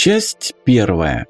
Часть первая.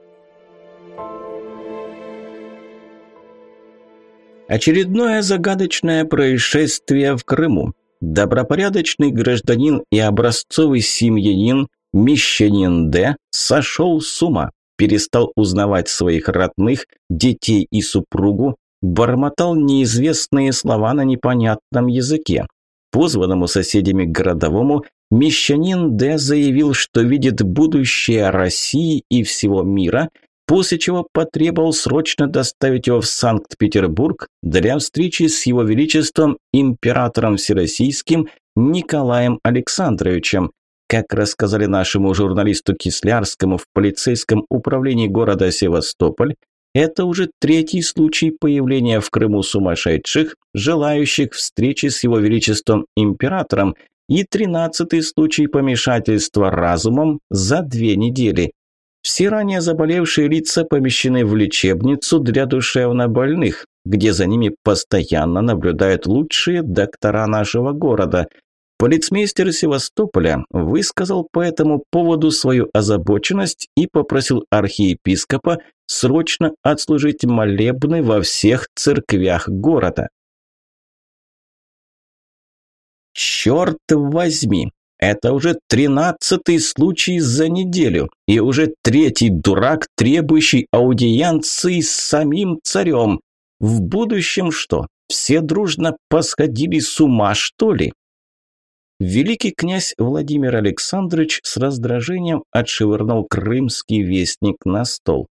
Очередное загадочное происшествие в Крыму. Добропорядочный гражданин и образцовый семьянин Мещанин Д. сошел с ума, перестал узнавать своих родных, детей и супругу, бормотал неизвестные слова на непонятном языке. Позванному соседями городовому Мещанин Д. заявил, что видит будущее России и всего мира, после чего потребовал срочно доставить его в Санкт-Петербург для встречи с его величеством императором Всероссийским Николаем Александровичем. Как рассказали нашему журналисту Кислярскому в полицейском управлении города Севастополь, это уже третий случай появления в Крыму сумасшедших, желающих встречи с его величеством императором, и тринадцатый случай помешательства разумом за две недели. Все ранее заболевшие лица помещены в лечебницу для душевнобольных, где за ними постоянно наблюдают лучшие доктора нашего города. Полицмейстер Севастополя высказал по этому поводу свою озабоченность и попросил архиепископа срочно отслужить молебны во всех церквях города. Черт возьми, это уже тринадцатый случай за неделю, и уже третий дурак, требующий аудиенции с самим царем. В будущем что, все дружно посходили с ума, что ли? Великий князь Владимир Александрович с раздражением отшвырнул крымский вестник на стол.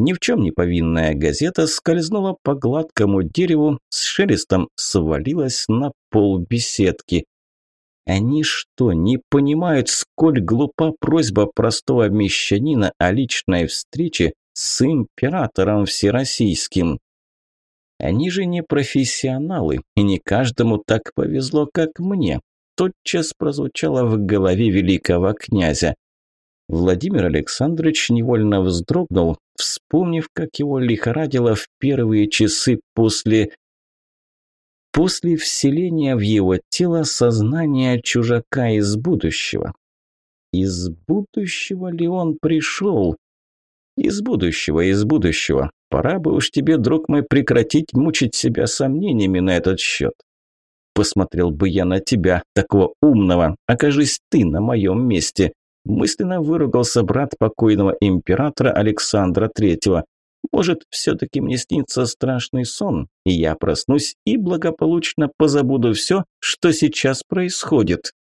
Ни в чем не повинная газета скользнула по гладкому дереву, с шелестом свалилась на пол беседки. Они что, не понимают, сколь глупа просьба простого мещанина о личной встрече с императором всероссийским? Они же не профессионалы, и не каждому так повезло, как мне. Тотчас прозвучало в голове великого князя. Владимир Александрович невольно вздрогнул, вспомнив, как его лихорадило в первые часы после после вселения в его тело сознания чужака из будущего. Из будущего ли он пришел? Из будущего, из будущего. Пора бы уж тебе, друг мой, прекратить мучить себя сомнениями на этот счет. Посмотрел бы я на тебя, такого умного, окажись ты на моем месте. Мысленно выругался брат покойного императора Александра Третьего. Может, все-таки мне снится страшный сон, и я проснусь и благополучно позабуду все, что сейчас происходит.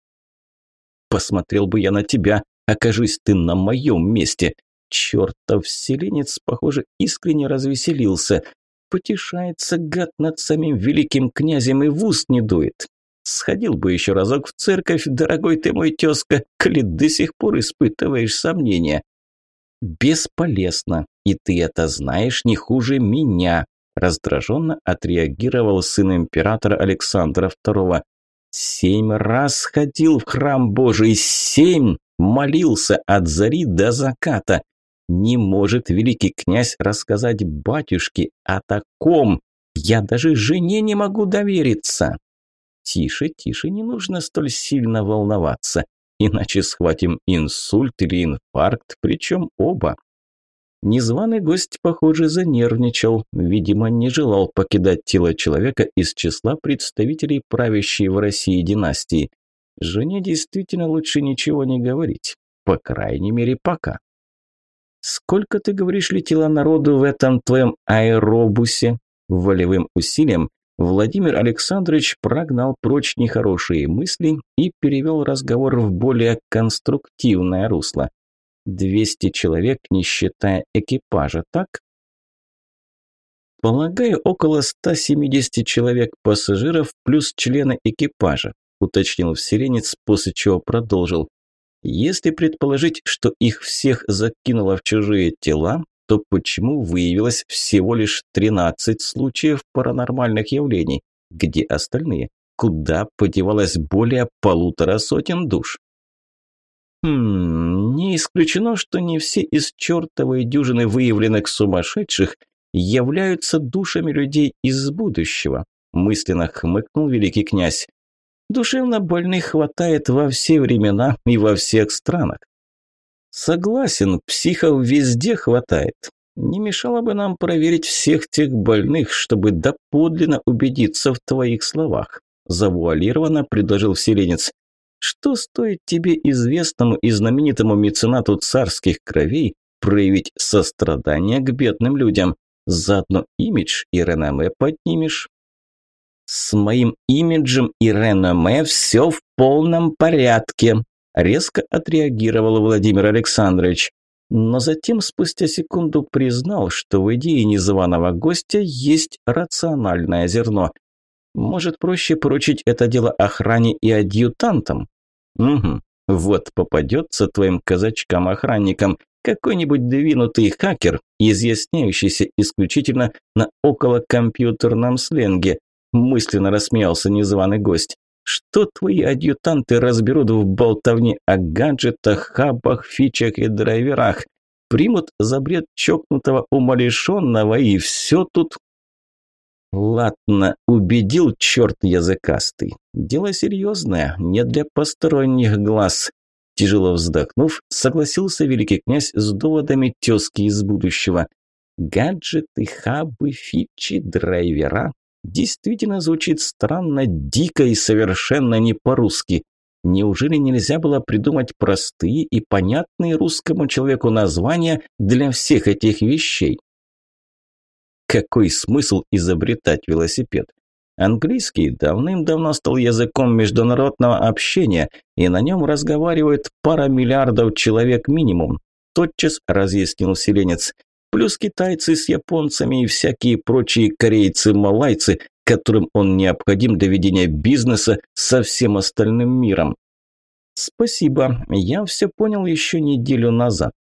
Посмотрел бы я на тебя, окажись ты на моем месте. Чертов вселенец, похоже, искренне развеселился. Потешается гад над самим великим князем и в уст не дует. Сходил бы еще разок в церковь, дорогой ты мой тезка, коли до сих пор испытываешь сомнения. «Бесполезно, и ты это знаешь не хуже меня», раздраженно отреагировал сын императора Александра II. «Семь раз ходил в храм Божий, семь молился от зари до заката. Не может великий князь рассказать батюшке о таком. Я даже жене не могу довериться». «Тише, тише, не нужно столь сильно волноваться иначе схватим инсульт или инфаркт, причем оба. Незваный гость, похоже, занервничал, видимо, не желал покидать тело человека из числа представителей правящей в России династии. Жене действительно лучше ничего не говорить, по крайней мере, пока. «Сколько, ты говоришь, летело народу в этом твоем аэробусе?» Волевым усилием Владимир Александрович прогнал прочь нехорошие мысли и перевел разговор в более конструктивное русло. Двести человек, не считая экипажа, так? Полагаю, около 170 человек пассажиров плюс члены экипажа, уточнил вселенец, после чего продолжил. Если предположить, что их всех закинуло в чужие тела, то почему выявилось всего лишь 13 случаев паранормальных явлений? Где остальные? Куда подевалось более полутора сотен душ? Хм, не исключено, что не все из чертовой дюжины выявленных сумасшедших являются душами людей из будущего, мысленно хмыкнул великий князь. Душевно больных хватает во все времена и во всех странах. Согласен, психов везде хватает. Не мешало бы нам проверить всех тех больных, чтобы доподлинно убедиться в твоих словах. Завуалированно предложил вселенец. Что стоит тебе, известному и знаменитому меценату царских кровей, проявить сострадание к бедным людям? Заодно имидж и реноме поднимешь. С моим имиджем и реноме все в полном порядке, резко отреагировал Владимир Александрович. Но затем спустя секунду признал, что в идее незваного гостя есть рациональное зерно. Может, проще поручить это дело охране и адъютантам? Угу. Вот попадется твоим казачкам-охранникам какой-нибудь двинутый хакер, изъясняющийся исключительно на околокомпьютерном сленге. Мысленно рассмеялся незваный гость. Что твои адъютанты разберут в болтовне о гаджетах, хабах, фичах и драйверах? Примут за бред чокнутого умалишенного и все тут... Ладно, убедил черт языкастый. Дело серьезное, не для посторонних глаз. Тяжело вздохнув, согласился великий князь с доводами тезки из будущего. Гаджеты, хабы, фичи, драйвера действительно звучит странно, дико и совершенно не по-русски. Неужели нельзя было придумать простые и понятные русскому человеку названия для всех этих вещей? Какой смысл изобретать велосипед? Английский давным-давно стал языком международного общения, и на нем разговаривает пара миллиардов человек минимум. Тотчас разъяснил селенец плюс китайцы с японцами и всякие прочие корейцы-малайцы, которым он необходим для ведения бизнеса со всем остальным миром. Спасибо, я все понял еще неделю назад.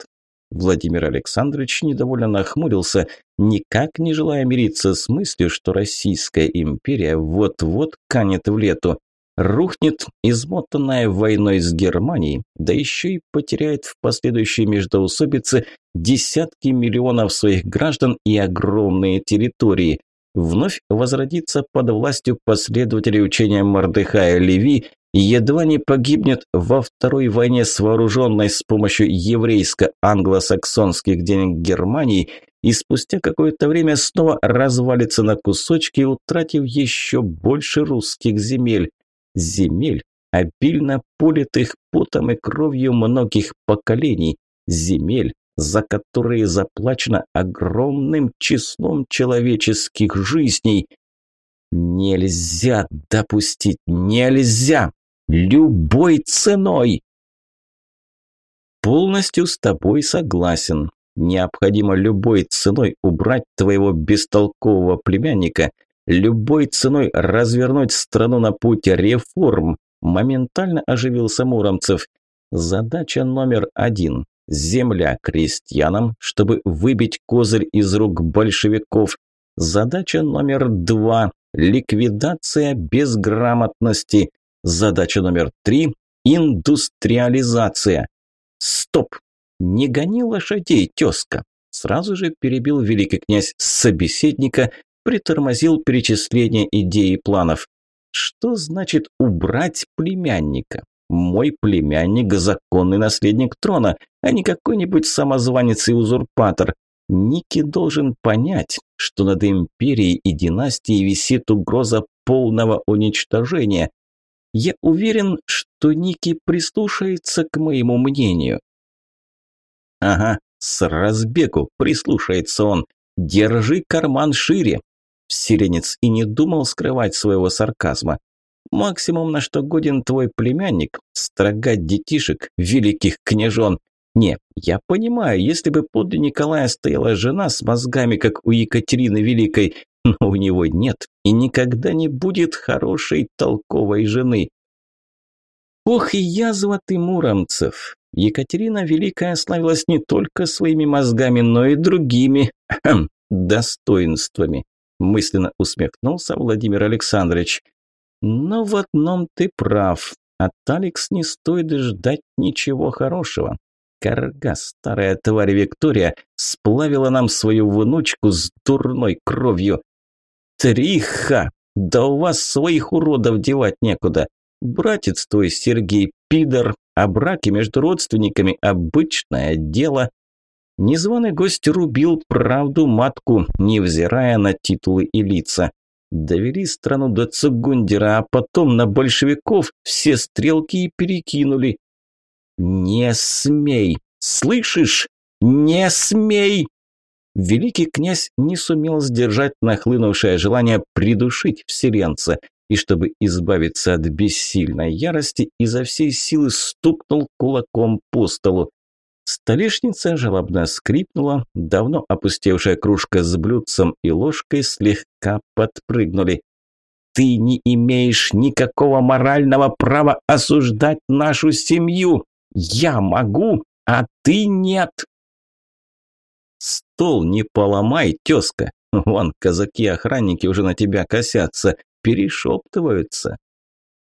Владимир Александрович недовольно нахмурился, никак не желая мириться с мыслью, что Российская империя вот-вот канет в лету рухнет, измотанная войной с Германией, да еще и потеряет в последующей междоусобице десятки миллионов своих граждан и огромные территории. Вновь возродится под властью последователей учения Мордыхая Леви и едва не погибнет во второй войне с вооруженной с помощью еврейско-англосаксонских денег Германии и спустя какое-то время снова развалится на кусочки, утратив еще больше русских земель земель, обильно политых потом и кровью многих поколений, земель, за которые заплачено огромным числом человеческих жизней. Нельзя допустить, нельзя! Любой ценой! Полностью с тобой согласен. Необходимо любой ценой убрать твоего бестолкового племянника – любой ценой развернуть страну на путь реформ. Моментально оживился Муромцев. Задача номер один – земля крестьянам, чтобы выбить козырь из рук большевиков. Задача номер два – ликвидация безграмотности. Задача номер три – индустриализация. Стоп! Не гони лошадей, тезка! Сразу же перебил великий князь собеседника, притормозил перечисление идей и планов. Что значит убрать племянника? Мой племянник – законный наследник трона, а не какой-нибудь самозванец и узурпатор. Ники должен понять, что над империей и династией висит угроза полного уничтожения. Я уверен, что Ники прислушается к моему мнению. Ага, с разбегу прислушается он. Держи карман шире. Сиренец и не думал скрывать своего сарказма. Максимум, на что годен твой племянник – строгать детишек, великих княжон. Не, я понимаю, если бы подле Николая стояла жена с мозгами, как у Екатерины Великой, но у него нет и никогда не будет хорошей толковой жены. Ох и язва ты, Муромцев! Екатерина Великая славилась не только своими мозгами, но и другими достоинствами мысленно усмехнулся Владимир Александрович. Но в одном ты прав. От Алекс не стоит ждать ничего хорошего. Карга, старая тварь Виктория, сплавила нам свою внучку с дурной кровью. Триха! Да у вас своих уродов девать некуда. Братец твой Сергей Пидор, а браки между родственниками – обычное дело. Незваный гость рубил правду матку, невзирая на титулы и лица. Довели страну до Цугундера, а потом на большевиков все стрелки и перекинули. «Не смей! Слышишь? Не смей!» Великий князь не сумел сдержать нахлынувшее желание придушить вселенца, и чтобы избавиться от бессильной ярости, изо всей силы стукнул кулаком по столу. Столешница жалобно скрипнула, давно опустевшая кружка с блюдцем и ложкой слегка подпрыгнули. «Ты не имеешь никакого морального права осуждать нашу семью! Я могу, а ты нет!» «Стол не поломай, тезка! Вон казаки-охранники уже на тебя косятся, перешептываются!»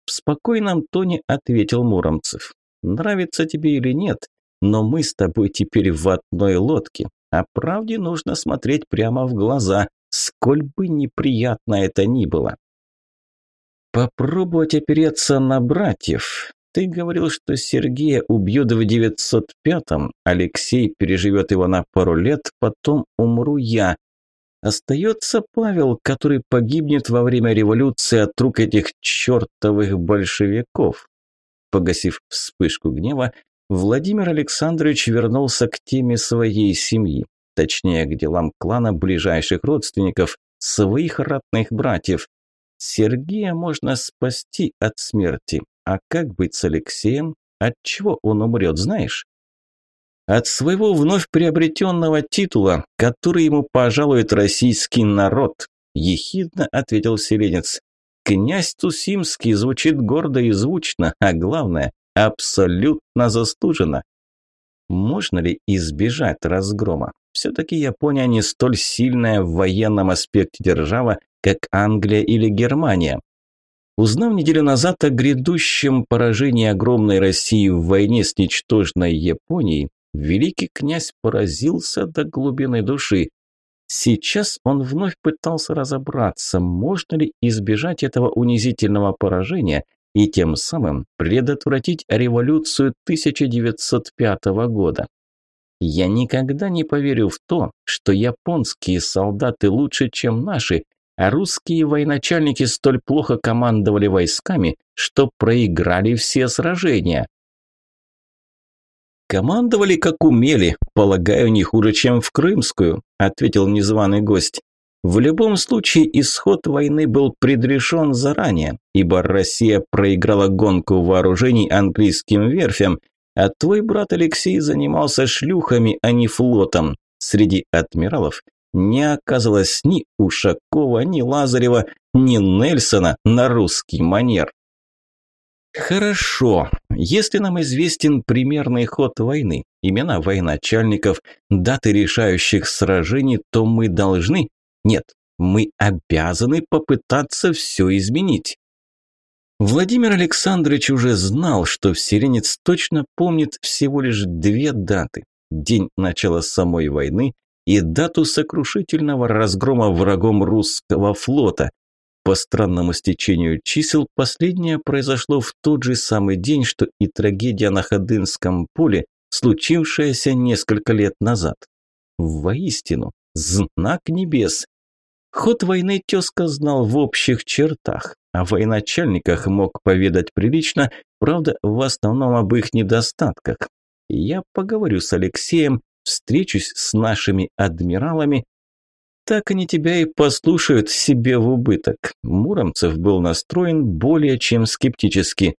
В спокойном тоне ответил Муромцев. «Нравится тебе или нет, но мы с тобой теперь в одной лодке, а правде нужно смотреть прямо в глаза, сколь бы неприятно это ни было. Попробовать опереться на братьев. Ты говорил, что Сергея убьют в 905-м, Алексей переживет его на пару лет, потом умру я. Остается Павел, который погибнет во время революции от рук этих чертовых большевиков. Погасив вспышку гнева, Владимир Александрович вернулся к теме своей семьи, точнее к делам клана ближайших родственников, своих ратных братьев. Сергея можно спасти от смерти, а как быть с Алексеем? От чего он умрет, знаешь? От своего вновь приобретенного титула, который ему пожалует российский народ, ехидно ответил Селенец. Князь Тусимский звучит гордо и звучно, а главное, Абсолютно заслуженно. Можно ли избежать разгрома? Все-таки Япония не столь сильная в военном аспекте держава, как Англия или Германия. Узнав неделю назад о грядущем поражении огромной России в войне с ничтожной Японией, великий князь поразился до глубины души. Сейчас он вновь пытался разобраться, можно ли избежать этого унизительного поражения – и тем самым предотвратить революцию 1905 года. Я никогда не поверю в то, что японские солдаты лучше, чем наши, а русские военачальники столь плохо командовали войсками, что проиграли все сражения. «Командовали как умели, полагаю, не хуже, чем в Крымскую», ответил незваный гость. В любом случае исход войны был предрешен заранее, ибо Россия проиграла гонку вооружений английским верфям, а твой брат Алексей занимался шлюхами, а не флотом. Среди адмиралов не оказалось ни Ушакова, ни Лазарева, ни Нельсона на русский манер. Хорошо, если нам известен примерный ход войны, имена военачальников, даты решающих сражений, то мы должны нет, мы обязаны попытаться все изменить. Владимир Александрович уже знал, что Сиренец точно помнит всего лишь две даты. День начала самой войны и дату сокрушительного разгрома врагом русского флота. По странному стечению чисел, последнее произошло в тот же самый день, что и трагедия на Ходынском поле, случившаяся несколько лет назад. Воистину, знак небес. Ход войны тезка знал в общих чертах, о военачальниках мог поведать прилично, правда, в основном об их недостатках. Я поговорю с Алексеем, встречусь с нашими адмиралами. Так они тебя и послушают себе в убыток. Муромцев был настроен более чем скептически.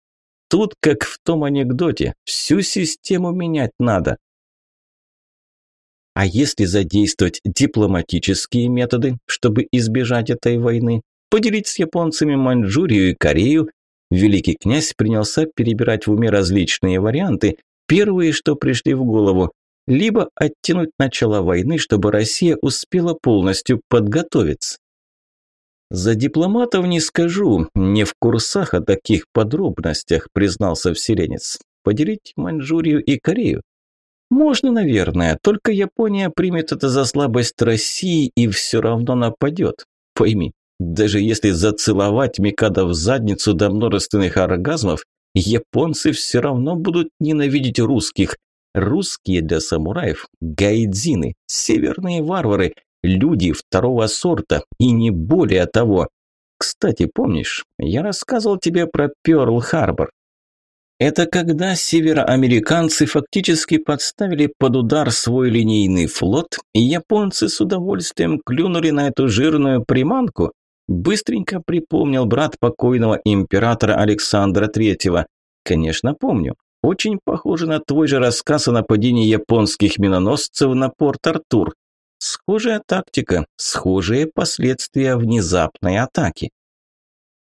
Тут, как в том анекдоте, всю систему менять надо. А если задействовать дипломатические методы, чтобы избежать этой войны, поделить с японцами Маньчжурию и Корею, великий князь принялся перебирать в уме различные варианты, первые, что пришли в голову, либо оттянуть начало войны, чтобы Россия успела полностью подготовиться. «За дипломатов не скажу, не в курсах о таких подробностях», признался вселенец. «Поделить Маньчжурию и Корею? Можно, наверное, только Япония примет это за слабость России и все равно нападет. Пойми, даже если зацеловать Микада в задницу до множественных оргазмов, Японцы все равно будут ненавидеть русских. Русские для самураев – гайдзины, северные варвары, люди второго сорта и не более того. Кстати, помнишь, я рассказывал тебе про Пёрл-Харбор? Это когда североамериканцы фактически подставили под удар свой линейный флот, и японцы с удовольствием клюнули на эту жирную приманку. Быстренько припомнил брат покойного императора Александра Третьего. Конечно, помню. Очень похоже на твой же рассказ о нападении японских миноносцев на Порт-Артур. Схожая тактика, схожие последствия внезапной атаки.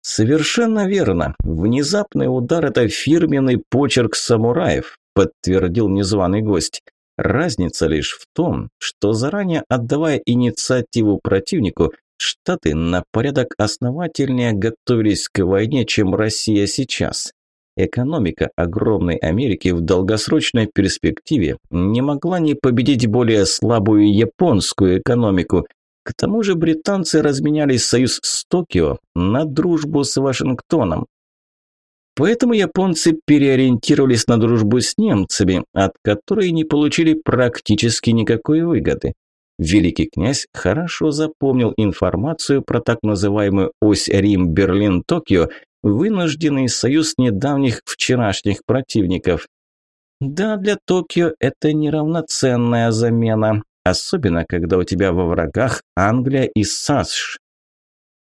Совершенно верно. Внезапный удар – это фирменный почерк самураев, подтвердил незваный гость. Разница лишь в том, что заранее отдавая инициативу противнику, Штаты на порядок основательнее готовились к войне, чем Россия сейчас. Экономика огромной Америки в долгосрочной перспективе не могла не победить более слабую японскую экономику, к тому же британцы разменяли союз с Токио на дружбу с Вашингтоном. Поэтому японцы переориентировались на дружбу с немцами, от которой не получили практически никакой выгоды. Великий князь хорошо запомнил информацию про так называемую ось Рим-Берлин-Токио, вынужденный союз недавних вчерашних противников. Да, для Токио это неравноценная замена, Особенно, когда у тебя во врагах Англия и САСШ.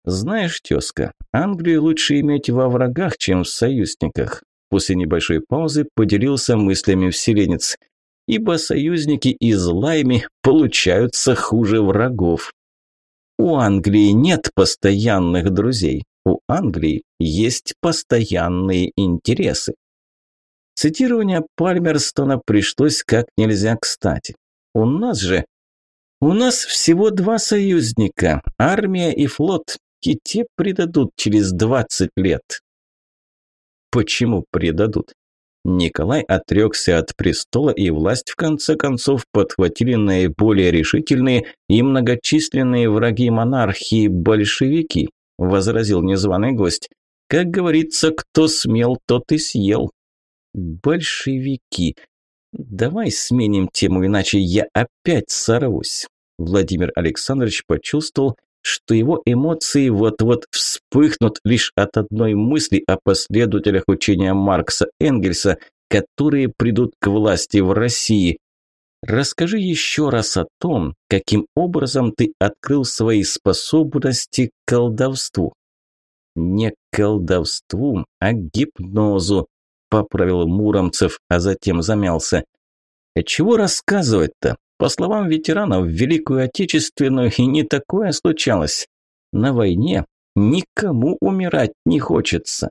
Знаешь, тезка, Англию лучше иметь во врагах, чем в союзниках. После небольшой паузы поделился мыслями вселенец. Ибо союзники из Лайми получаются хуже врагов. У Англии нет постоянных друзей. У Англии есть постоянные интересы. Цитирование Пальмерстона пришлось как нельзя кстати. У нас же... У нас всего два союзника, армия и флот, и те предадут через 20 лет. Почему предадут? Николай отрекся от престола, и власть в конце концов подхватили наиболее решительные и многочисленные враги монархии – большевики, возразил незваный гость. Как говорится, кто смел, тот и съел. Большевики. «Давай сменим тему, иначе я опять сорвусь». Владимир Александрович почувствовал, что его эмоции вот-вот вспыхнут лишь от одной мысли о последователях учения Маркса Энгельса, которые придут к власти в России. Расскажи еще раз о том, каким образом ты открыл свои способности к колдовству. Не к колдовству, а к гипнозу, поправил Муромцев, а затем замялся. «А чего рассказывать-то? По словам ветеранов, в Великую Отечественную и не такое случалось. На войне никому умирать не хочется.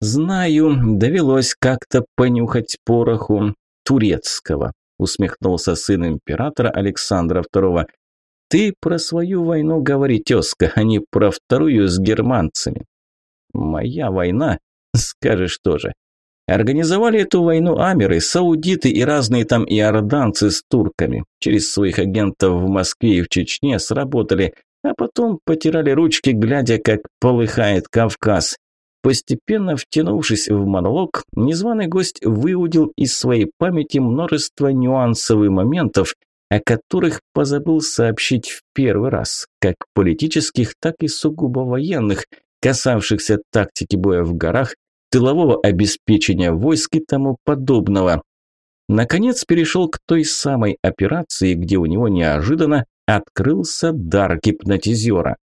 Знаю, довелось как-то понюхать пороху турецкого, усмехнулся сын императора Александра II. Ты про свою войну говори, тезка, а не про вторую с германцами. Моя война, скажешь тоже. Организовали эту войну амеры, саудиты и разные там иорданцы с турками. Через своих агентов в Москве и в Чечне сработали, а потом потирали ручки, глядя, как полыхает Кавказ. Постепенно втянувшись в монолог, незваный гость выудил из своей памяти множество нюансовых моментов, о которых позабыл сообщить в первый раз, как политических, так и сугубо военных, касавшихся тактики боя в горах, тылового обеспечения войск и тому подобного. Наконец перешел к той самой операции, где у него неожиданно открылся дар гипнотизера.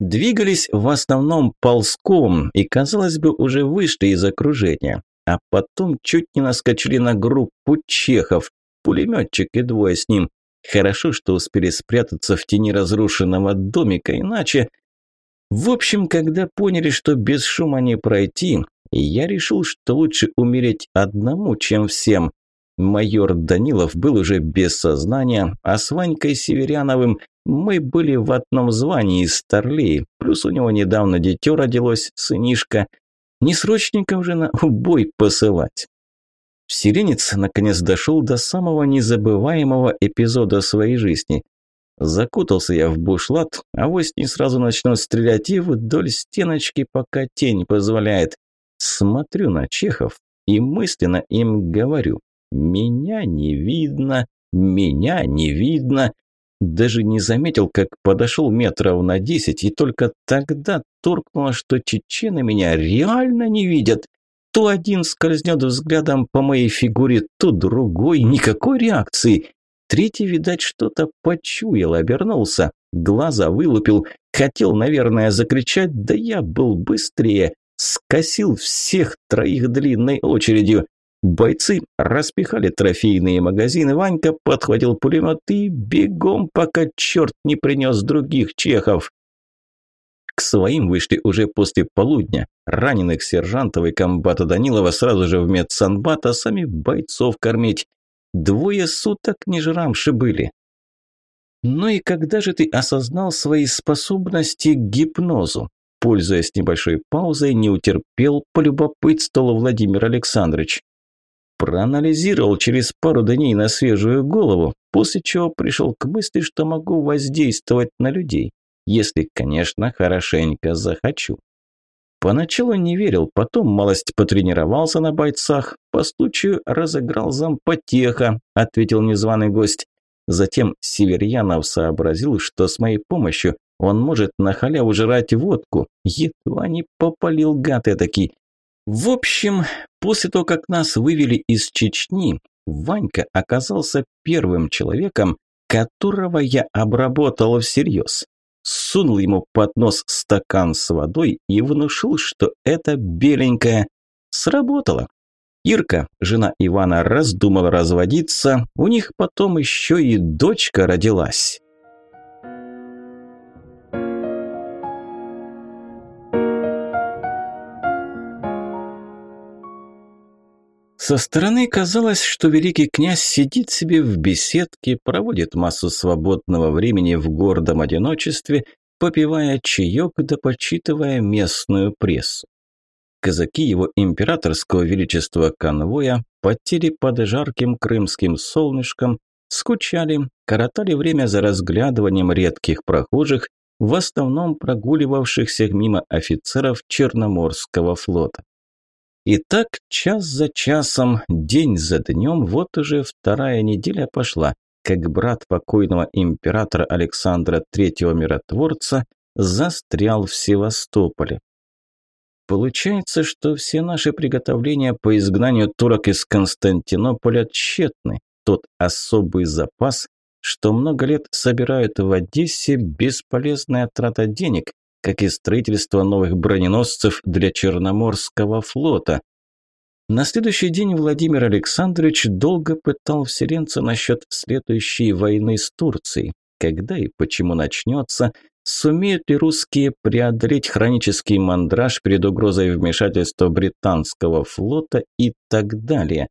Двигались в основном ползком и, казалось бы, уже вышли из окружения, а потом чуть не наскочили на группу чехов, пулеметчик и двое с ним. Хорошо, что успели спрятаться в тени разрушенного домика, иначе в общем, когда поняли, что без шума не пройти, я решил, что лучше умереть одному, чем всем. Майор Данилов был уже без сознания, а с Ванькой Северяновым мы были в одном звании старлей, плюс у него недавно дитё родилось, сынишка. Не срочников же на бой посылать. Сиренец наконец дошел до самого незабываемого эпизода своей жизни. Закутался я в бушлат, а вось не сразу начну стрелять и вдоль стеночки, пока тень позволяет. Смотрю на чехов и мысленно им говорю. Меня не видно, меня не видно. Даже не заметил, как подошел метров на десять, и только тогда торкнуло, что чечены меня реально не видят. То один скользнет взглядом по моей фигуре, то другой, никакой реакции. Третий, видать, что-то почуял, обернулся, глаза вылупил, хотел, наверное, закричать, да я был быстрее, скосил всех троих длинной очередью. Бойцы распихали трофейные магазины, Ванька подхватил пулемет и бегом, пока черт не принес других чехов. К своим вышли уже после полудня. Раненых сержантов и комбата Данилова сразу же в медсанбат, а сами бойцов кормить. Двое суток не жрамши были. Ну и когда же ты осознал свои способности к гипнозу? Пользуясь небольшой паузой, не утерпел, полюбопытствовал Владимир Александрович. Проанализировал через пару дней на свежую голову, после чего пришел к мысли, что могу воздействовать на людей, если, конечно, хорошенько захочу. Поначалу не верил, потом малость потренировался на бойцах, по случаю разыграл зампотеха, ответил незваный гость. Затем Северьянов сообразил, что с моей помощью он может на халяву жрать водку. Едва не попалил гад этакий. В общем, после того, как нас вывели из Чечни, Ванька оказался первым человеком, которого я обработал всерьез сунул ему под нос стакан с водой и внушил, что это беленькая. Сработало. Ирка, жена Ивана, раздумала разводиться, у них потом еще и дочка родилась. Со стороны казалось, что великий князь сидит себе в беседке, проводит массу свободного времени в гордом одиночестве, попивая чаек да почитывая местную прессу. Казаки его императорского величества конвоя потели под жарким крымским солнышком, скучали, коротали время за разглядыванием редких прохожих, в основном прогуливавшихся мимо офицеров Черноморского флота. И так час за часом, день за днем, вот уже вторая неделя пошла, как брат покойного императора Александра Третьего Миротворца застрял в Севастополе. Получается, что все наши приготовления по изгнанию турок из Константинополя тщетны. Тот особый запас, что много лет собирают в Одессе, бесполезная трата денег, как и строительство новых броненосцев для Черноморского флота. На следующий день Владимир Александрович долго пытал вселенца насчет следующей войны с Турцией. Когда и почему начнется, сумеют ли русские преодолеть хронический мандраж перед угрозой вмешательства британского флота и так далее.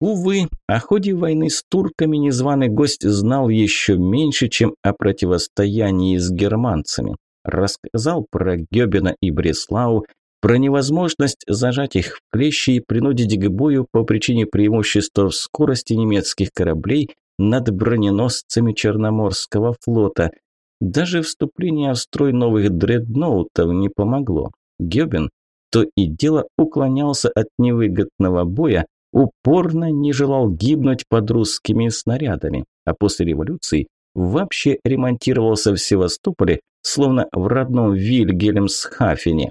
Увы, о ходе войны с турками незваный гость знал еще меньше, чем о противостоянии с германцами рассказал про Гёбина и Бреслау, про невозможность зажать их в клещи и принудить к бою по причине преимущества в скорости немецких кораблей над броненосцами Черноморского флота. Даже вступление в строй новых дредноутов не помогло. Гёбин то и дело уклонялся от невыгодного боя, упорно не желал гибнуть под русскими снарядами, а после революции вообще ремонтировался в Севастополе, словно в родном Вильгельмсхафене.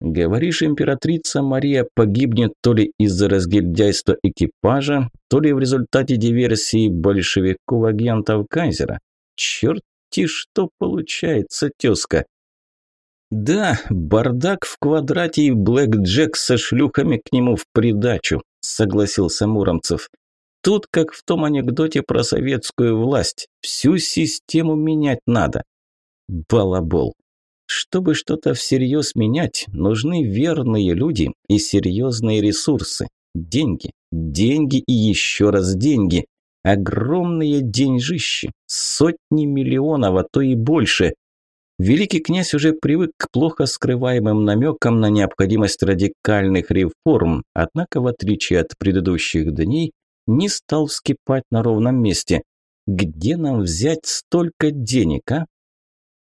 Говоришь, императрица Мария погибнет то ли из-за разгильдяйства экипажа, то ли в результате диверсии большевиков-агентов Кайзера. Черти что получается, тезка. Да, бардак в квадрате и Блэк Джек со шлюхами к нему в придачу, согласился Муромцев. Тут, как в том анекдоте про советскую власть, всю систему менять надо. Балабол. Чтобы что-то всерьез менять, нужны верные люди и серьезные ресурсы. Деньги, деньги и еще раз деньги. Огромные деньжищи, сотни миллионов, а то и больше. Великий князь уже привык к плохо скрываемым намекам на необходимость радикальных реформ, однако, в отличие от предыдущих дней, не стал вскипать на ровном месте. Где нам взять столько денег, а?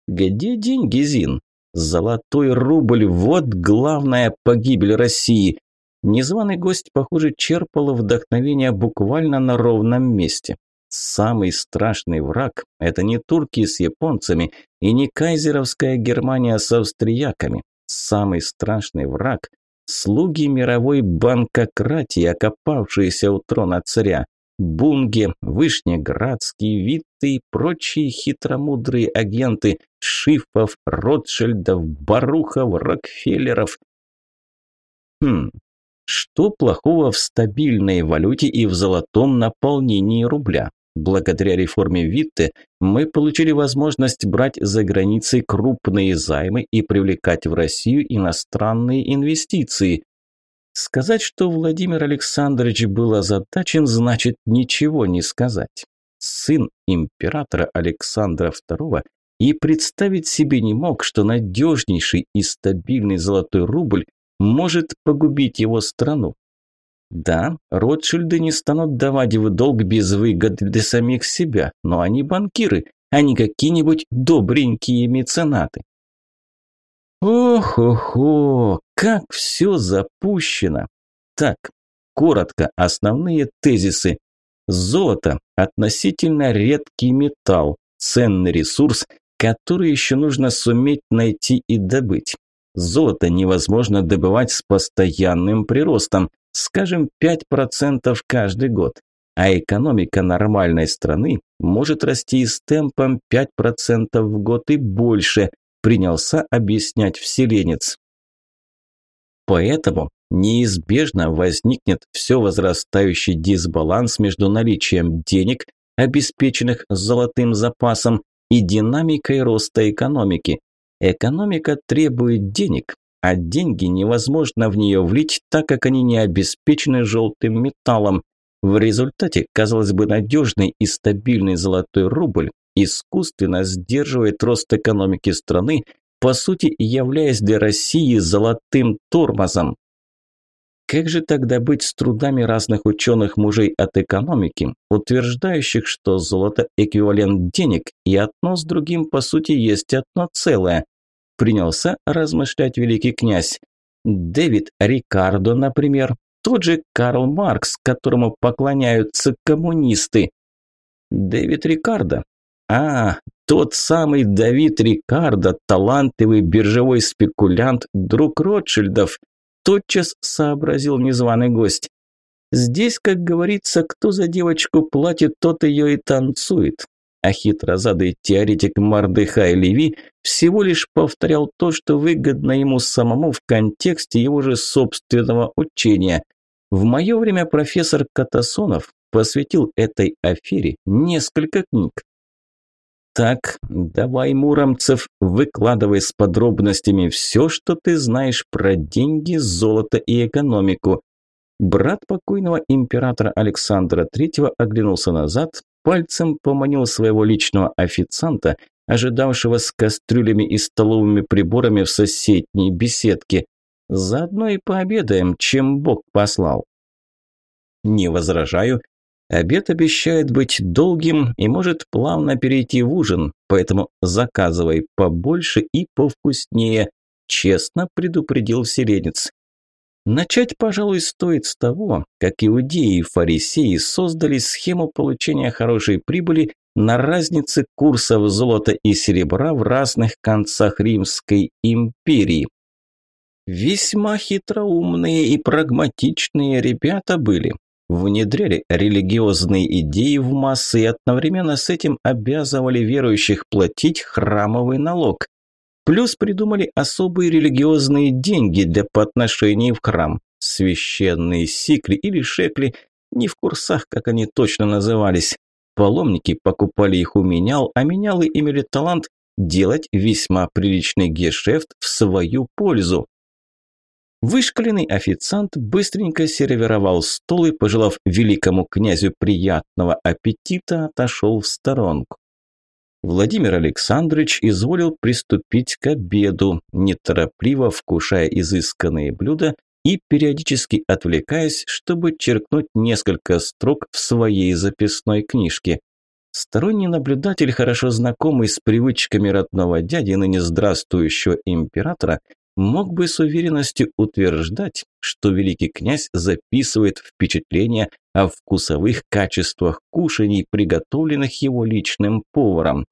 Где деньги, Зин? Золотой рубль – вот главная погибель России. Незваный гость, похоже, черпал вдохновение буквально на ровном месте. Самый страшный враг – это не турки с японцами и не кайзеровская Германия с австрияками. Самый страшный враг – слуги мировой банкократии, окопавшиеся у трона царя. Бунге, Вышнеградский, Витты и прочие хитромудрые агенты Шифов, Ротшильдов, Барухов, Рокфеллеров. Хм, что плохого в стабильной валюте и в золотом наполнении рубля? Благодаря реформе Витте мы получили возможность брать за границей крупные займы и привлекать в Россию иностранные инвестиции. Сказать, что Владимир Александрович был озадачен, значит ничего не сказать. Сын императора Александра II и представить себе не мог, что надежнейший и стабильный золотой рубль может погубить его страну. Да, Ротшильды не станут давать в долг без выгоды для самих себя, но они банкиры, а не какие-нибудь добренькие меценаты. Ох-охо, как все запущено. Так, коротко, основные тезисы. Золото – относительно редкий металл, ценный ресурс, который еще нужно суметь найти и добыть. Золото невозможно добывать с постоянным приростом, скажем, 5% каждый год. А экономика нормальной страны может расти с темпом 5% в год и больше, принялся объяснять вселенец. Поэтому неизбежно возникнет все возрастающий дисбаланс между наличием денег, обеспеченных золотым запасом, и динамикой роста экономики. Экономика требует денег, а деньги невозможно в нее влить, так как они не обеспечены желтым металлом. В результате, казалось бы, надежный и стабильный золотой рубль искусственно сдерживает рост экономики страны, по сути являясь для России золотым тормозом. Как же тогда быть с трудами разных ученых мужей от экономики, утверждающих, что золото – эквивалент денег, и одно с другим по сути есть одно целое? Принялся размышлять великий князь. Дэвид Рикардо, например, тот же Карл Маркс, которому поклоняются коммунисты. Дэвид Рикардо. А, тот самый Давид Рикардо, талантливый биржевой спекулянт, друг Ротшильдов – тотчас сообразил незваный гость. Здесь, как говорится, кто за девочку платит, тот ее и танцует. А хитрозадый теоретик Мардыхай Леви всего лишь повторял то, что выгодно ему самому в контексте его же собственного учения. В мое время профессор Катасонов посвятил этой афере несколько книг. Так, давай, Муромцев, выкладывай с подробностями все, что ты знаешь про деньги, золото и экономику. Брат покойного императора Александра III оглянулся назад, пальцем поманил своего личного официанта, ожидавшего с кастрюлями и столовыми приборами в соседней беседке. Заодно и пообедаем, чем Бог послал. Не возражаю, Обед обещает быть долгим и может плавно перейти в ужин, поэтому заказывай побольше и повкуснее, честно предупредил вселенец. Начать, пожалуй, стоит с того, как иудеи и фарисеи создали схему получения хорошей прибыли на разнице курсов золота и серебра в разных концах Римской империи. Весьма хитроумные и прагматичные ребята были, внедряли религиозные идеи в массы и одновременно с этим обязывали верующих платить храмовый налог. Плюс придумали особые религиозные деньги для подношений в храм. Священные сикли или шекли, не в курсах, как они точно назывались. Паломники покупали их у менял, а менялы имели талант делать весьма приличный гешефт в свою пользу. Вышкаленный официант быстренько сервировал стол и, пожелав великому князю приятного аппетита, отошел в сторонку. Владимир Александрович изволил приступить к обеду, неторопливо вкушая изысканные блюда и периодически отвлекаясь, чтобы черкнуть несколько строк в своей записной книжке. Сторонний наблюдатель, хорошо знакомый с привычками родного дяди, ныне здравствующего императора, мог бы с уверенностью утверждать, что великий князь записывает впечатления о вкусовых качествах кушаний, приготовленных его личным поваром.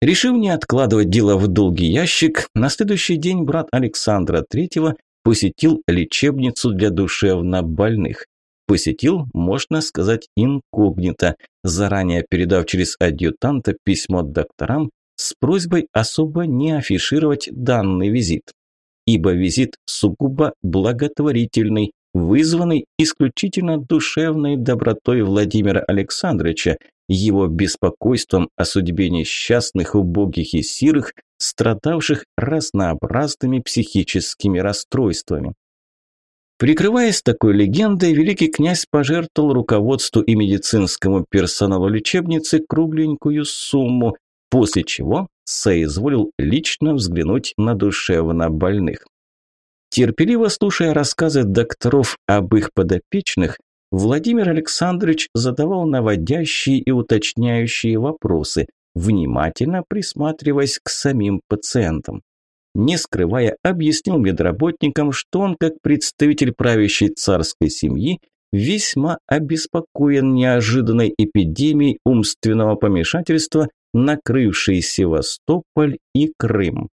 Решив не откладывать дело в долгий ящик, на следующий день брат Александра III посетил лечебницу для душевнобольных. Посетил, можно сказать, инкогнито, заранее передав через адъютанта письмо докторам с просьбой особо не афишировать данный визит ибо визит сугубо благотворительный, вызванный исключительно душевной добротой Владимира Александровича, его беспокойством о судьбе несчастных, убогих и сирых, страдавших разнообразными психическими расстройствами. Прикрываясь такой легендой, великий князь пожертвовал руководству и медицинскому персоналу лечебницы кругленькую сумму, после чего соизволил лично взглянуть на душевно больных. Терпеливо слушая рассказы докторов об их подопечных, Владимир Александрович задавал наводящие и уточняющие вопросы, внимательно присматриваясь к самим пациентам. Не скрывая, объяснил медработникам, что он, как представитель правящей царской семьи, весьма обеспокоен неожиданной эпидемией умственного помешательства накрывший Севастополь и Крым.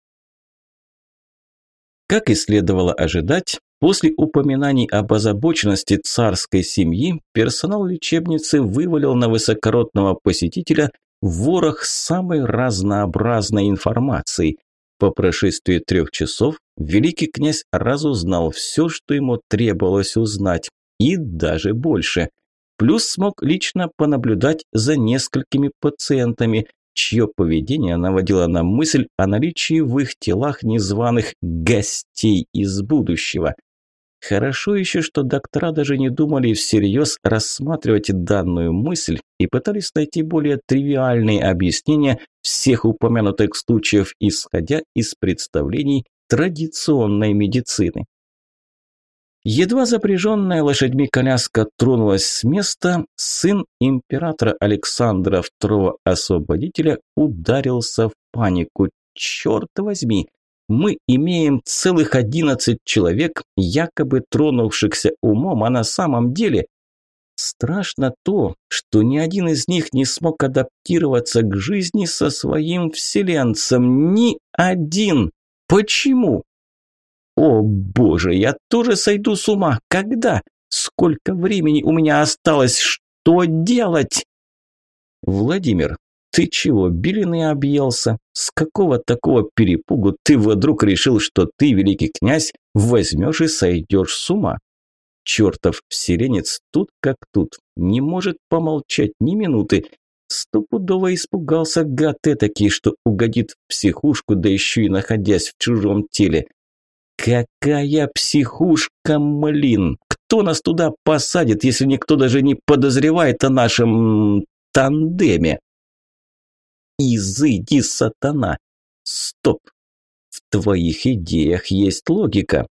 Как и следовало ожидать, после упоминаний об озабоченности царской семьи персонал лечебницы вывалил на высокородного посетителя ворох самой разнообразной информации. По прошествии трех часов великий князь разузнал все, что ему требовалось узнать, и даже больше. Плюс смог лично понаблюдать за несколькими пациентами, чье поведение наводило на мысль о наличии в их телах незваных гостей из будущего. Хорошо еще, что доктора даже не думали всерьез рассматривать данную мысль и пытались найти более тривиальные объяснения всех упомянутых случаев, исходя из представлений традиционной медицины. Едва запряженная лошадьми коляска тронулась с места, сын императора Александра II Освободителя ударился в панику. «Черт возьми! Мы имеем целых одиннадцать человек, якобы тронувшихся умом, а на самом деле Страшно то, что ни один из них не смог адаптироваться к жизни со своим вселенцем. Ни один. Почему? О боже, я тоже сойду с ума. Когда? Сколько времени у меня осталось? Что делать? Владимир, ты чего, белины объелся? С какого такого перепугу ты вдруг решил, что ты, великий князь, возьмешь и сойдешь с ума? Чертов вселенец тут как тут, не может помолчать ни минуты. Стопудово испугался гад этакий, что угодит в психушку, да еще и находясь в чужом теле. Какая психушка, млин! Кто нас туда посадит, если никто даже не подозревает о нашем тандеме? Изыди, сатана! Стоп! В твоих идеях есть логика.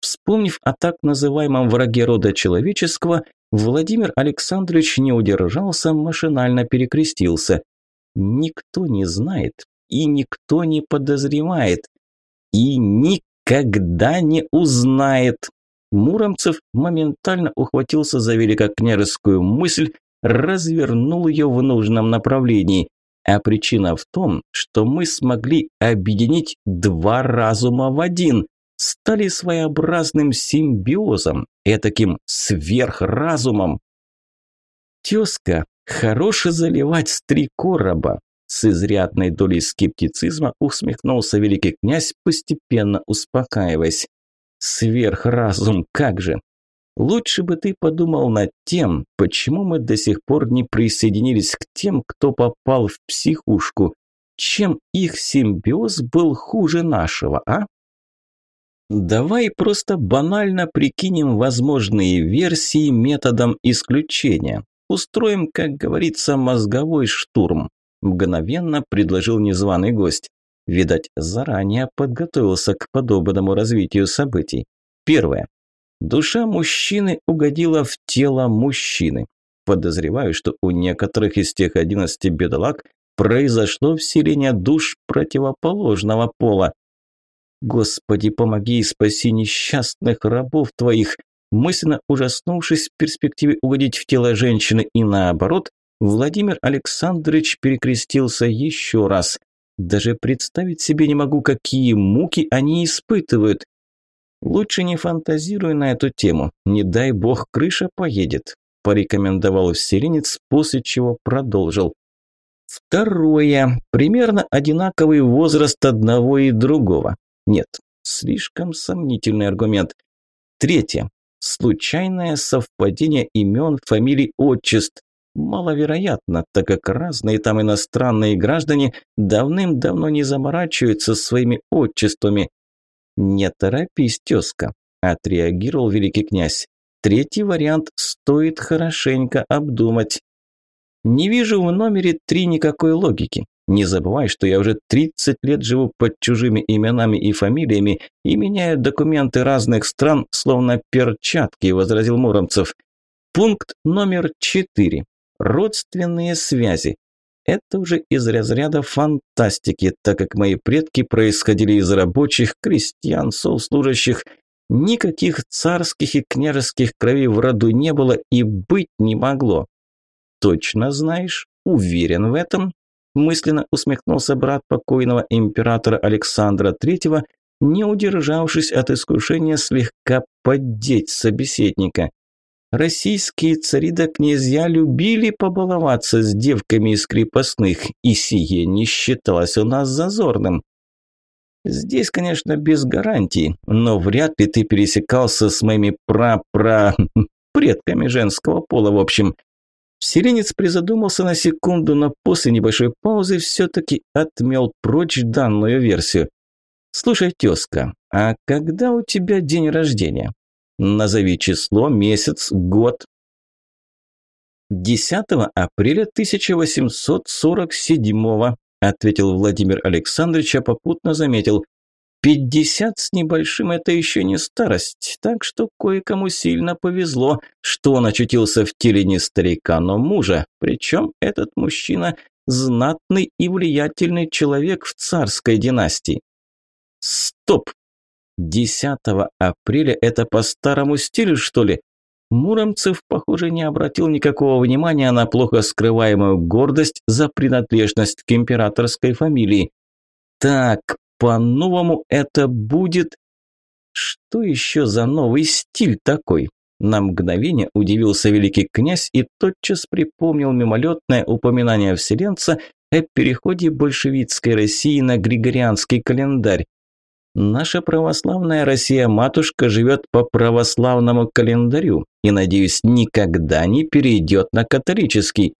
Вспомнив о так называемом враге рода человеческого, Владимир Александрович не удержался, машинально перекрестился. Никто не знает и никто не подозревает. И никто когда не узнает. Муромцев моментально ухватился за великокняжескую мысль, развернул ее в нужном направлении. А причина в том, что мы смогли объединить два разума в один, стали своеобразным симбиозом, этаким сверхразумом. Тезка, хорош заливать с три короба. С изрядной долей скептицизма усмехнулся великий князь, постепенно успокаиваясь. Сверхразум, как же! Лучше бы ты подумал над тем, почему мы до сих пор не присоединились к тем, кто попал в психушку. Чем их симбиоз был хуже нашего, а? Давай просто банально прикинем возможные версии методом исключения. Устроим, как говорится, мозговой штурм мгновенно предложил незваный гость. Видать, заранее подготовился к подобному развитию событий. Первое. Душа мужчины угодила в тело мужчины. Подозреваю, что у некоторых из тех одиннадцати бедолаг произошло вселение душ противоположного пола. Господи, помоги и спаси несчастных рабов твоих. Мысленно ужаснувшись в перспективе угодить в тело женщины и наоборот, Владимир Александрович перекрестился еще раз. Даже представить себе не могу, какие муки они испытывают. Лучше не фантазируй на эту тему, не дай бог крыша поедет, порекомендовал вселенец, после чего продолжил. Второе. Примерно одинаковый возраст одного и другого. Нет, слишком сомнительный аргумент. Третье. Случайное совпадение имен, фамилий, отчеств. Маловероятно, так как разные там иностранные граждане давным-давно не заморачиваются своими отчествами. «Не торопись, тезка», – отреагировал великий князь. «Третий вариант стоит хорошенько обдумать». «Не вижу в номере три никакой логики. Не забывай, что я уже 30 лет живу под чужими именами и фамилиями и меняю документы разных стран, словно перчатки», – возразил Муромцев. Пункт номер четыре. Родственные связи. Это уже из разряда фантастики, так как мои предки происходили из рабочих, крестьян, сослужащих. Никаких царских и княжеских кровей в роду не было и быть не могло. Точно знаешь? Уверен в этом? Мысленно усмехнулся брат покойного императора Александра III, не удержавшись от искушения слегка поддеть собеседника. Российские цари да князья любили побаловаться с девками из крепостных, и сие не считалось у нас зазорным. Здесь, конечно, без гарантий, но вряд ли ты пересекался с моими пра-пра... предками женского пола, в общем. Вселенец призадумался на секунду, но после небольшой паузы все-таки отмел прочь данную версию. «Слушай, тезка, а когда у тебя день рождения?» Назови число, месяц, год. 10 апреля 1847 ответил Владимир Александрович, а попутно заметил. Пятьдесят с небольшим – это еще не старость, так что кое-кому сильно повезло, что он очутился в теле не старика, но мужа, причем этот мужчина – знатный и влиятельный человек в царской династии. Стоп! 10 апреля это по старому стилю, что ли? Муромцев, похоже, не обратил никакого внимания на плохо скрываемую гордость за принадлежность к императорской фамилии. Так, по-новому это будет... Что еще за новый стиль такой? На мгновение удивился великий князь и тотчас припомнил мимолетное упоминание вселенца о переходе большевистской России на григорианский календарь. Наша православная Россия-матушка живет по православному календарю и, надеюсь, никогда не перейдет на католический.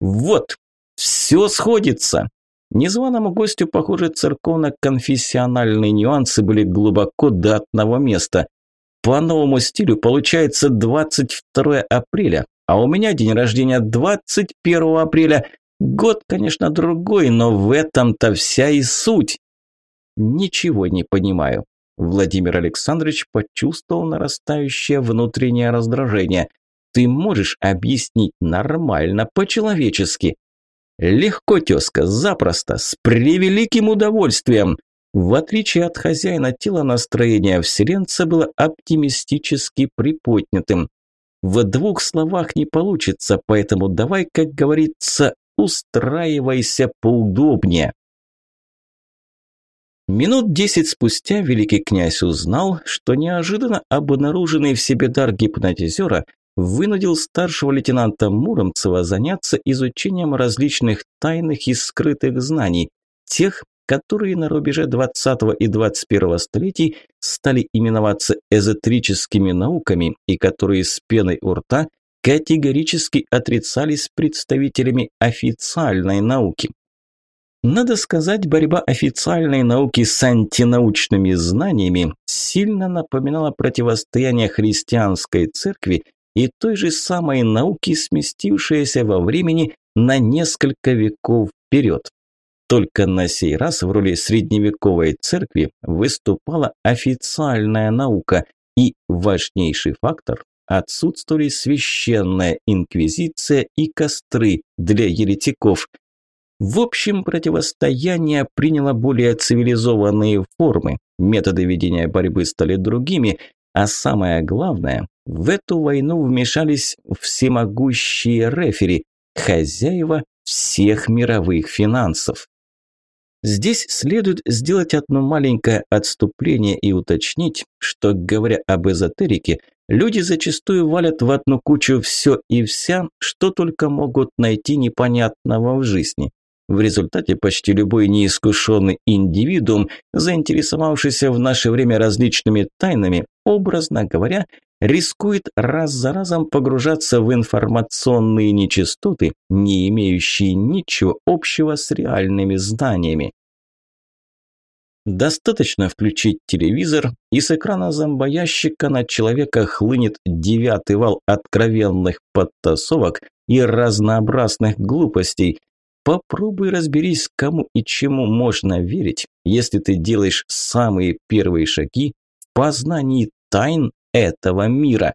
Вот, все сходится. Незваному гостю, похоже, церковно-конфессиональные нюансы были глубоко до места. По новому стилю получается 22 апреля, а у меня день рождения 21 апреля. Год, конечно, другой, но в этом-то вся и суть. Ничего не понимаю. Владимир Александрович почувствовал нарастающее внутреннее раздражение. Ты можешь объяснить нормально, по-человечески? Легко, тезка, запросто, с превеликим удовольствием. В отличие от хозяина тела, настроение вселенца было оптимистически приподнятым. В двух словах не получится, поэтому давай, как говорится, устраивайся поудобнее. Минут десять спустя великий князь узнал, что неожиданно обнаруженный в себе дар гипнотизера вынудил старшего лейтенанта Муромцева заняться изучением различных тайных и скрытых знаний, тех, которые на рубеже 20 и 21 столетий стали именоваться эзотерическими науками и которые с пеной у рта категорически отрицались представителями официальной науки. Надо сказать, борьба официальной науки с антинаучными знаниями сильно напоминала противостояние христианской церкви и той же самой науки, сместившейся во времени на несколько веков вперед. Только на сей раз в роли средневековой церкви выступала официальная наука, и важнейший фактор отсутствовали священная инквизиция и костры для еретиков. В общем, противостояние приняло более цивилизованные формы, методы ведения борьбы стали другими, а самое главное, в эту войну вмешались всемогущие рефери, хозяева всех мировых финансов. Здесь следует сделать одно маленькое отступление и уточнить, что, говоря об эзотерике, люди зачастую валят в одну кучу все и вся, что только могут найти непонятного в жизни. В результате почти любой неискушенный индивидуум, заинтересовавшийся в наше время различными тайнами, образно говоря, рискует раз за разом погружаться в информационные нечистоты, не имеющие ничего общего с реальными знаниями. Достаточно включить телевизор, и с экрана зомбоящика на человека хлынет девятый вал откровенных подтасовок и разнообразных глупостей. Попробуй разберись, кому и чему можно верить, если ты делаешь самые первые шаги в познании тайн этого мира.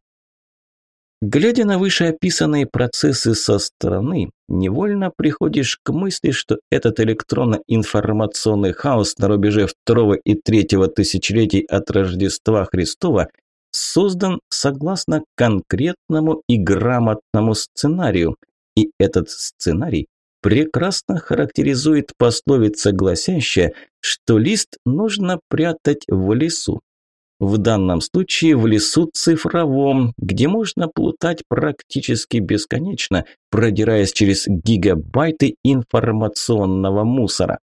Глядя на вышеописанные процессы со стороны, невольно приходишь к мысли, что этот электронно-информационный хаос на рубеже второго и третьего тысячелетий от Рождества Христова создан согласно конкретному и грамотному сценарию, и этот сценарий прекрасно характеризует пословица, гласящая, что лист нужно прятать в лесу. В данном случае в лесу цифровом, где можно плутать практически бесконечно, продираясь через гигабайты информационного мусора.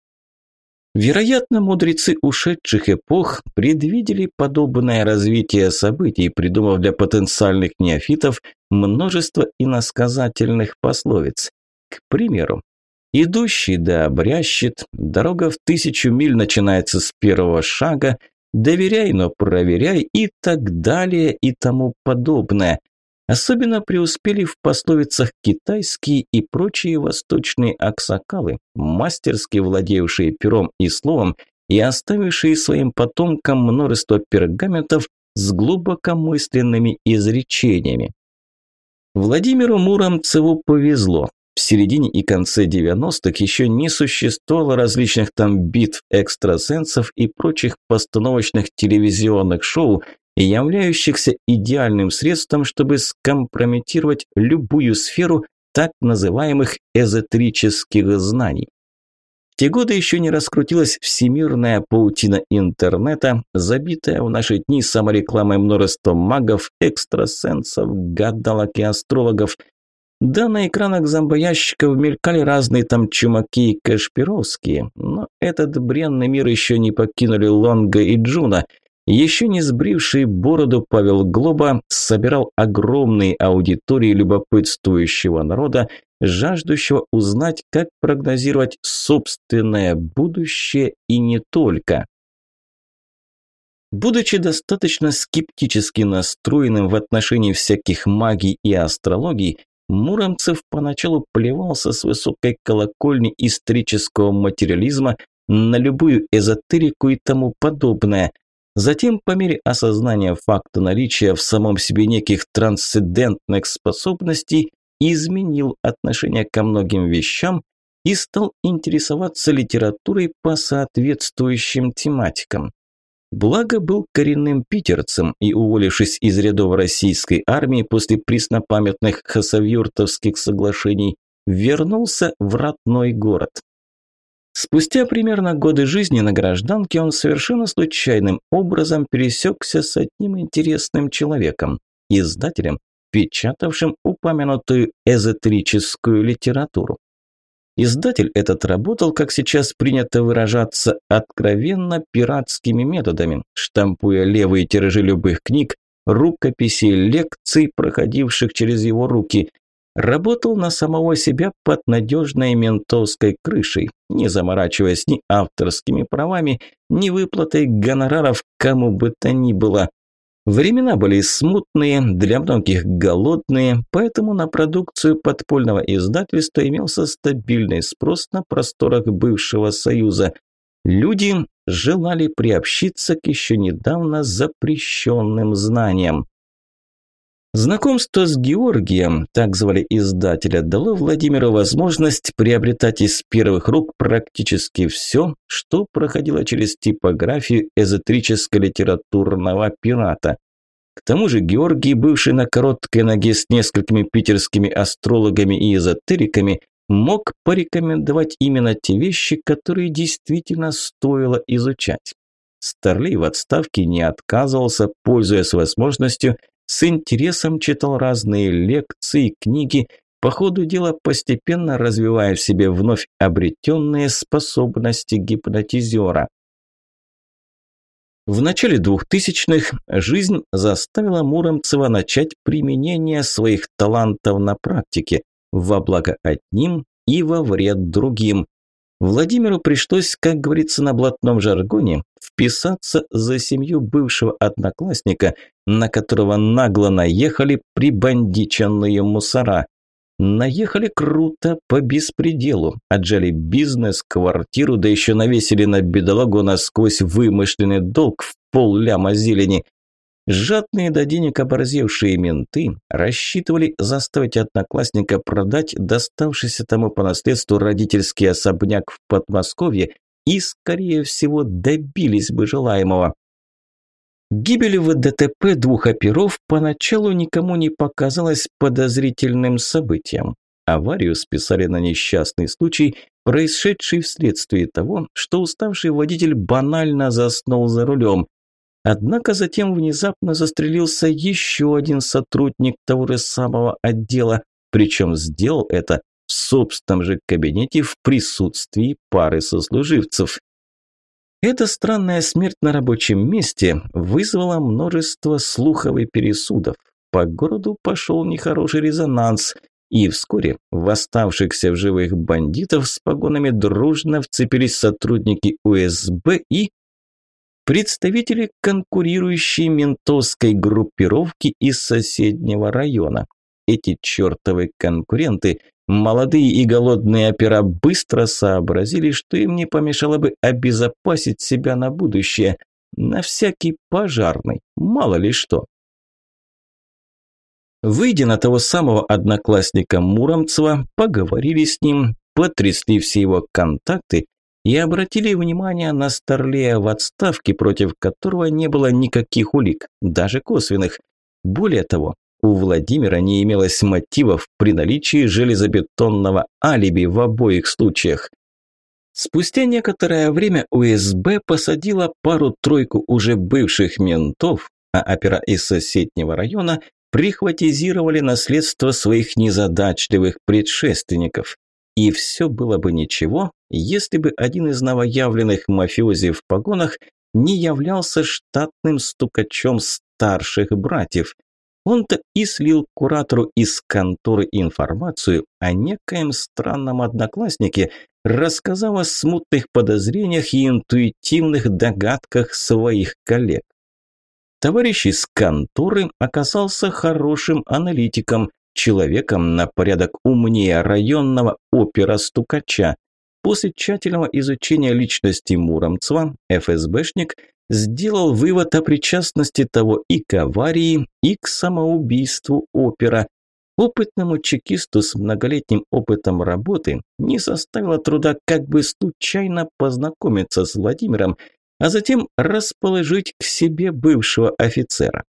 Вероятно, мудрецы ушедших эпох предвидели подобное развитие событий, придумав для потенциальных неофитов множество иносказательных пословиц. К примеру, «Идущий да обрящет», «Дорога в тысячу миль начинается с первого шага», доверяй, но проверяй и так далее и тому подобное. Особенно преуспели в пословицах китайские и прочие восточные аксакалы, мастерски владеющие пером и словом и оставившие своим потомкам множество пергаментов с глубокомысленными изречениями. Владимиру Муромцеву повезло. В середине и конце 90-х еще не существовало различных там битв экстрасенсов и прочих постановочных телевизионных шоу, являющихся идеальным средством, чтобы скомпрометировать любую сферу так называемых эзотерических знаний. В те годы еще не раскрутилась всемирная паутина интернета, забитая в наши дни саморекламой множество магов, экстрасенсов, гадалок и астрологов – да, на экранах зомбоящиков мелькали разные там чумаки и кашпировские, но этот бренный мир еще не покинули Лонга и Джуна. Еще не сбривший бороду Павел Глоба собирал огромные аудитории любопытствующего народа, жаждущего узнать, как прогнозировать собственное будущее и не только. Будучи достаточно скептически настроенным в отношении всяких магий и астрологий, Муромцев поначалу плевался с высокой колокольни исторического материализма на любую эзотерику и тому подобное. Затем, по мере осознания факта наличия в самом себе неких трансцендентных способностей, изменил отношение ко многим вещам и стал интересоваться литературой по соответствующим тематикам. Благо был коренным питерцем и, уволившись из рядов российской армии после преснопамятных хасавюртовских соглашений, вернулся в родной город. Спустя примерно годы жизни на гражданке он совершенно случайным образом пересекся с одним интересным человеком, издателем, печатавшим упомянутую эзотерическую литературу. Издатель этот работал, как сейчас принято выражаться, откровенно пиратскими методами, штампуя левые тиражи любых книг, рукописей, лекций, проходивших через его руки. Работал на самого себя под надежной ментовской крышей, не заморачиваясь ни авторскими правами, ни выплатой гонораров кому бы то ни было. Времена были смутные, для многих голодные, поэтому на продукцию подпольного издательства имелся стабильный спрос на просторах бывшего Союза. Люди желали приобщиться к еще недавно запрещенным знаниям. Знакомство с Георгием, так звали издателя, дало Владимиру возможность приобретать из первых рук практически все, что проходило через типографию эзотерическо-литературного пирата. К тому же Георгий, бывший на короткой ноге с несколькими питерскими астрологами и эзотериками, мог порекомендовать именно те вещи, которые действительно стоило изучать. Старлей в отставке не отказывался, пользуясь возможностью – с интересом читал разные лекции, книги, по ходу дела постепенно развивая в себе вновь обретенные способности гипнотизера. В начале 2000-х жизнь заставила Муромцева начать применение своих талантов на практике, во благо одним и во вред другим. Владимиру пришлось, как говорится на блатном жаргоне, вписаться за семью бывшего одноклассника, на которого нагло наехали прибандиченные мусора. Наехали круто, по беспределу, отжали бизнес, квартиру, да еще навесили на бедолагу насквозь вымышленный долг в пол ляма зелени – Жадные до денег оборзевшие менты рассчитывали заставить одноклассника продать доставшийся тому по наследству родительский особняк в Подмосковье и, скорее всего, добились бы желаемого. Гибель в ДТП двух оперов поначалу никому не показалась подозрительным событием. Аварию списали на несчастный случай, происшедший вследствие того, что уставший водитель банально заснул за рулем – Однако затем внезапно застрелился еще один сотрудник того же самого отдела, причем сделал это в собственном же кабинете в присутствии пары сослуживцев. Эта странная смерть на рабочем месте вызвала множество слухов и пересудов. По городу пошел нехороший резонанс, и вскоре в оставшихся в живых бандитов с погонами дружно вцепились сотрудники УСБ и представители конкурирующей ментовской группировки из соседнего района. Эти чертовы конкуренты, молодые и голодные опера, быстро сообразили, что им не помешало бы обезопасить себя на будущее, на всякий пожарный, мало ли что. Выйдя на того самого одноклассника Муромцева, поговорили с ним, потрясли все его контакты и обратили внимание на Старлея в отставке, против которого не было никаких улик, даже косвенных. Более того, у Владимира не имелось мотивов при наличии железобетонного алиби в обоих случаях. Спустя некоторое время УСБ посадила пару-тройку уже бывших ментов, а опера из соседнего района прихватизировали наследство своих незадачливых предшественников. И все было бы ничего, если бы один из новоявленных мафиози в погонах не являлся штатным стукачом старших братьев. Он-то и слил куратору из конторы информацию о некоем странном однокласснике, рассказав о смутных подозрениях и интуитивных догадках своих коллег. Товарищ из конторы оказался хорошим аналитиком, человеком на порядок умнее районного опера-стукача. После тщательного изучения личности Муромцева ФСБшник сделал вывод о причастности того и к аварии, и к самоубийству опера. Опытному чекисту с многолетним опытом работы не составило труда как бы случайно познакомиться с Владимиром, а затем расположить к себе бывшего офицера.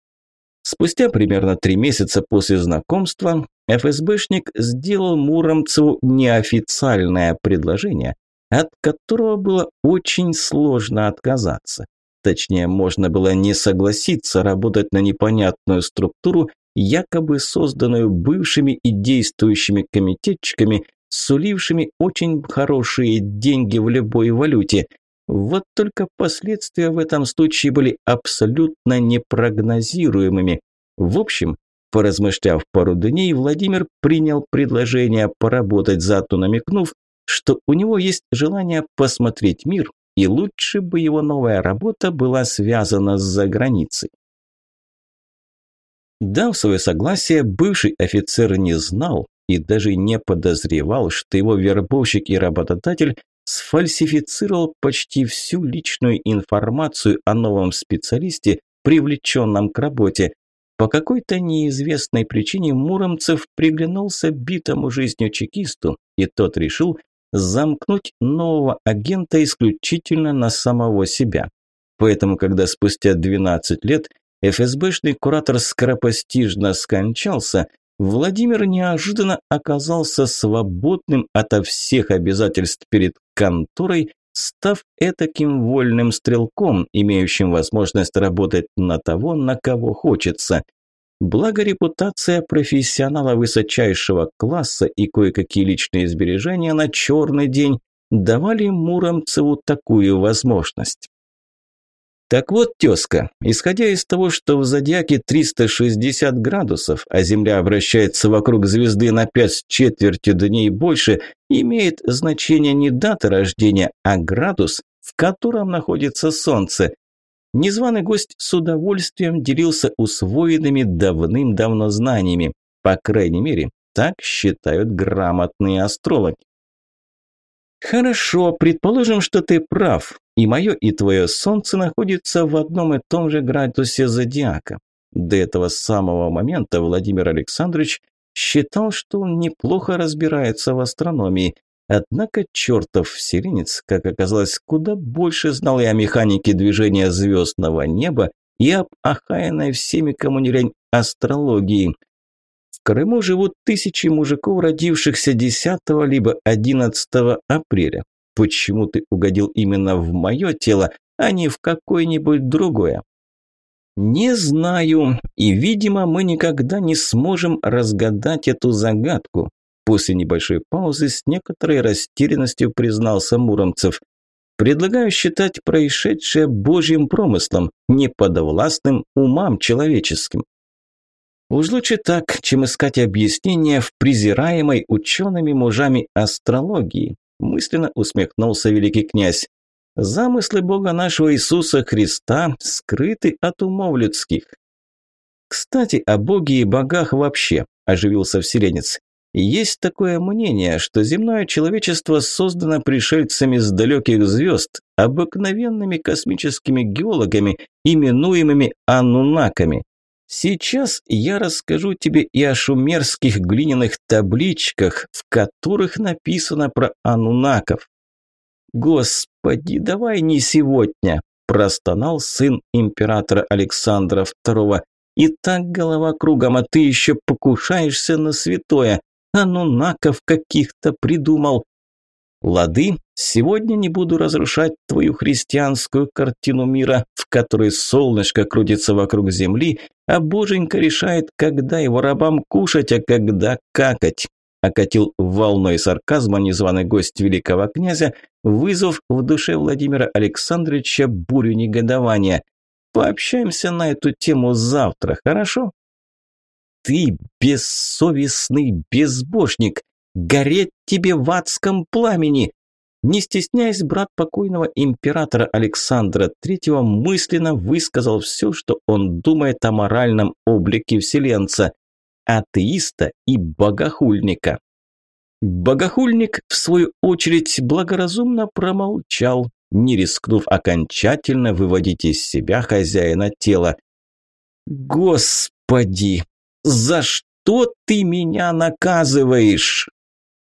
Спустя примерно три месяца после знакомства ФСБшник сделал Муромцеву неофициальное предложение, от которого было очень сложно отказаться. Точнее, можно было не согласиться работать на непонятную структуру, якобы созданную бывшими и действующими комитетчиками, сулившими очень хорошие деньги в любой валюте. Вот только последствия в этом случае были абсолютно непрогнозируемыми. В общем, поразмышляв пару дней, Владимир принял предложение поработать, заодно намекнув, что у него есть желание посмотреть мир, и лучше бы его новая работа была связана с заграницей. Дав свое согласие, бывший офицер не знал и даже не подозревал, что его вербовщик и работодатель сфальсифицировал почти всю личную информацию о новом специалисте, привлеченном к работе. По какой-то неизвестной причине Муромцев приглянулся битому жизнью чекисту, и тот решил замкнуть нового агента исключительно на самого себя. Поэтому, когда спустя 12 лет ФСБшный куратор скоропостижно скончался, Владимир неожиданно оказался свободным ото всех обязательств перед конторой, став этаким вольным стрелком, имеющим возможность работать на того, на кого хочется. Благо репутация профессионала высочайшего класса и кое-какие личные сбережения на черный день давали Муромцеву такую возможность. Так вот, тезка, исходя из того, что в зодиаке 360 градусов, а Земля вращается вокруг звезды на 5 с четвертью дней больше, имеет значение не дата рождения, а градус, в котором находится Солнце. Незваный гость с удовольствием делился усвоенными давным-давно знаниями. По крайней мере, так считают грамотные астрологи. Хорошо, предположим, что ты прав, и мое, и твое солнце находится в одном и том же градусе зодиака. До этого самого момента Владимир Александрович считал, что он неплохо разбирается в астрономии, однако чертов вселенец, как оказалось, куда больше знал и о механике движения звездного неба, и об охаянной всеми, кому не лень, астрологии – в Крыму живут тысячи мужиков, родившихся 10 либо 11 апреля. Почему ты угодил именно в мое тело, а не в какое-нибудь другое? Не знаю, и, видимо, мы никогда не сможем разгадать эту загадку. После небольшой паузы с некоторой растерянностью признался Муромцев. Предлагаю считать происшедшее божьим промыслом, неподвластным умам человеческим. Уж лучше так, чем искать объяснения в презираемой учеными мужами астрологии, мысленно усмехнулся великий князь. Замыслы Бога нашего Иисуса Христа скрыты от умов людских. Кстати, о Боге и богах вообще, оживился вселенец. Есть такое мнение, что земное человечество создано пришельцами с далеких звезд, обыкновенными космическими геологами, именуемыми анунаками. Сейчас я расскажу тебе и о шумерских глиняных табличках, в которых написано про анунаков. Господи, давай не сегодня, простонал сын императора Александра II. И так голова кругом, а ты еще покушаешься на святое. Анунаков каких-то придумал. Лады, сегодня не буду разрушать твою христианскую картину мира, в которой солнышко крутится вокруг земли, а боженька решает, когда его рабам кушать, а когда какать. Окатил волной сарказма незваный гость великого князя, вызвав в душе Владимира Александровича бурю негодования. Пообщаемся на эту тему завтра, хорошо? Ты бессовестный безбожник! Гореть тебе в адском пламени!» Не стесняясь, брат покойного императора Александра III мысленно высказал все, что он думает о моральном облике вселенца, атеиста и богохульника. Богохульник, в свою очередь, благоразумно промолчал, не рискнув окончательно выводить из себя хозяина тела. «Господи, за что ты меня наказываешь?»